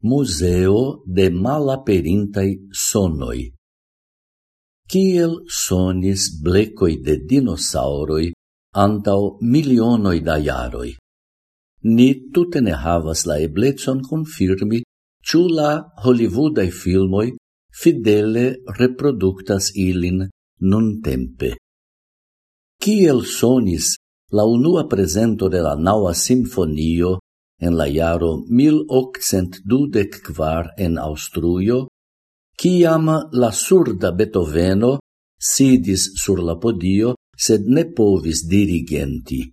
Museo de malaperintai sonoi. Kiel sonis blecoi de dinosauroi antau milionoi da iaroi. Ni tute ne havas la eblecon confirmi ciu la Hollywoodai filmoi fidele reproductas ilin nun tempe. Kiel sonis la unua presento de la naua sinfonio en la iaro 1824 en Austrujo, kiam la surda Beethoveno sidis sur la podio, sed ne povis dirigenti.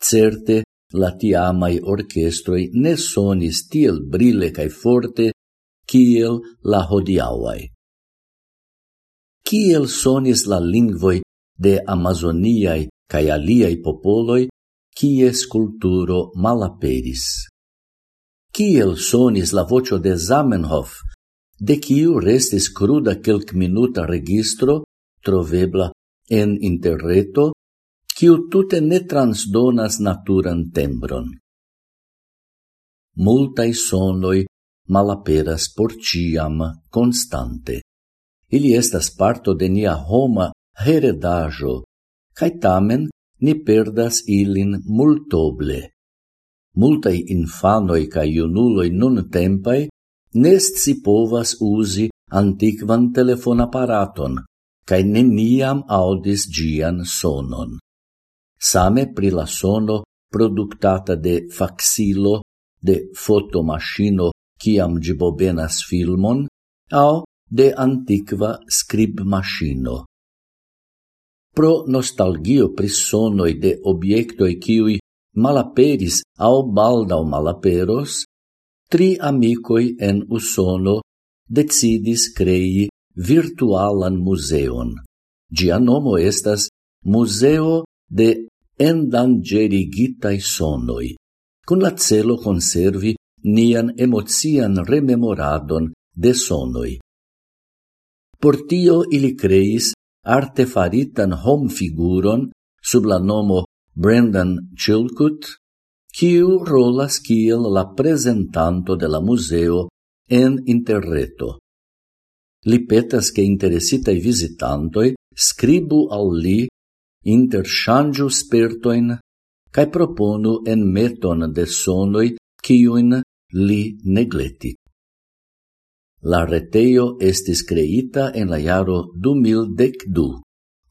Certe, la tiamai orchestroi ne sonis tiel brile cae forte kiel la hodiauai. Kiel sonis la lingvoi de amazoniai cae aliai popoloi quies culturo malaperis. Ciel sonis la vocio de Zamenhof, de quiu restis cruda quelc minuta registro, trovebla en interreto, quiu tute ne transdonas naturan tembron. Multai sonoi malaperas por ciam constante. Ili estas parto de nia homa heredajo, cae tamen ni perdas ilin multoble. Multai infanoi ca iunuloi nun tempai nest si povas usi antiquan telefonaparaton, cae neniam audis gian sonon. Same pri la sono productata de faxilo, de fotomaschino ciam gibobenas filmon, au de antiqua scribmaschino pro nostalgio pri sonoi de obiectoi ciui malaperis au baldau malaperos, tri amicoi en Usono decidis crei virtualan museon. Gia nomo estas Museo de endangerigitai sonoi, cun la celo conservi nian emocian rememoradon de sonoi. Por tio ili creis arte faritan homfiguron sub la nomo Brendan Chilcutt, quiu rolas kiel la presentanto de la museo en interreto. Li petas che interesitai visitantoi scribu al li interŝanĝu spertoin cae proponu en meton de sonoi quiuin li negleti. La reteio estis creita en la jaro 2012.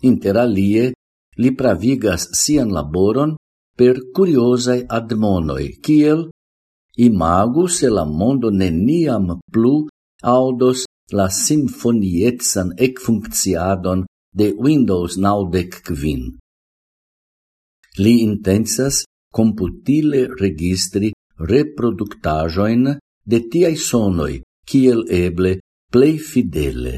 Inter alie, li pravigas sian laboron per curiosai admonoi, kiel imagu se la mondo neniam plu audos la simfonietsan ecfuncciadon de Windows 95. Li intensas computile registri reproductajoin de tiai sonoi kiel eble plei fidele.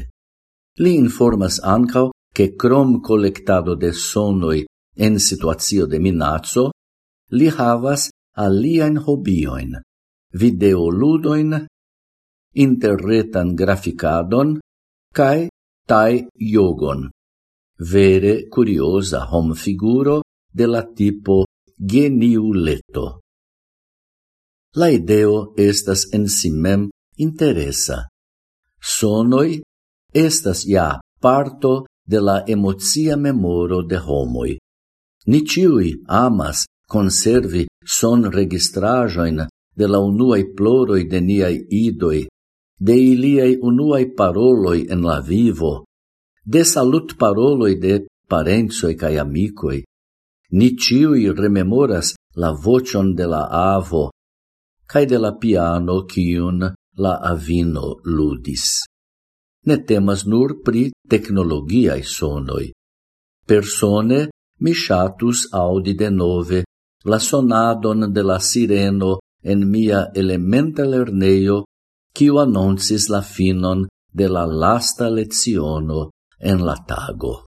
Li informas ancao che crom collectado de sonoi en situazio de minazzo, li havas aliaen hobioin, videoludoin, interretan graficadon, cae tai jogon. Vere curiosa hom figuro de la tipo geniuleto. La ideo estas en si mem interesa. Sonoi estas ja parto de la emocia memoro de homoi. Ni ciui amas conservi son registrajoin de la unuai ploroi de niai idoi, de iliai unuai paroloi en la vivo, de salut paroloi de parenzoi cae amicoi. Ni ciui rememoras la vocion de la avo, cae de la piano cion la avino ludis. Ne temas nur pri tecnologiai sonoi. Persone mi shatus audi de nove la sonadon de la sireno en mia elementa lerneio quiu annonsis la finon de la lasta leziono en la tago.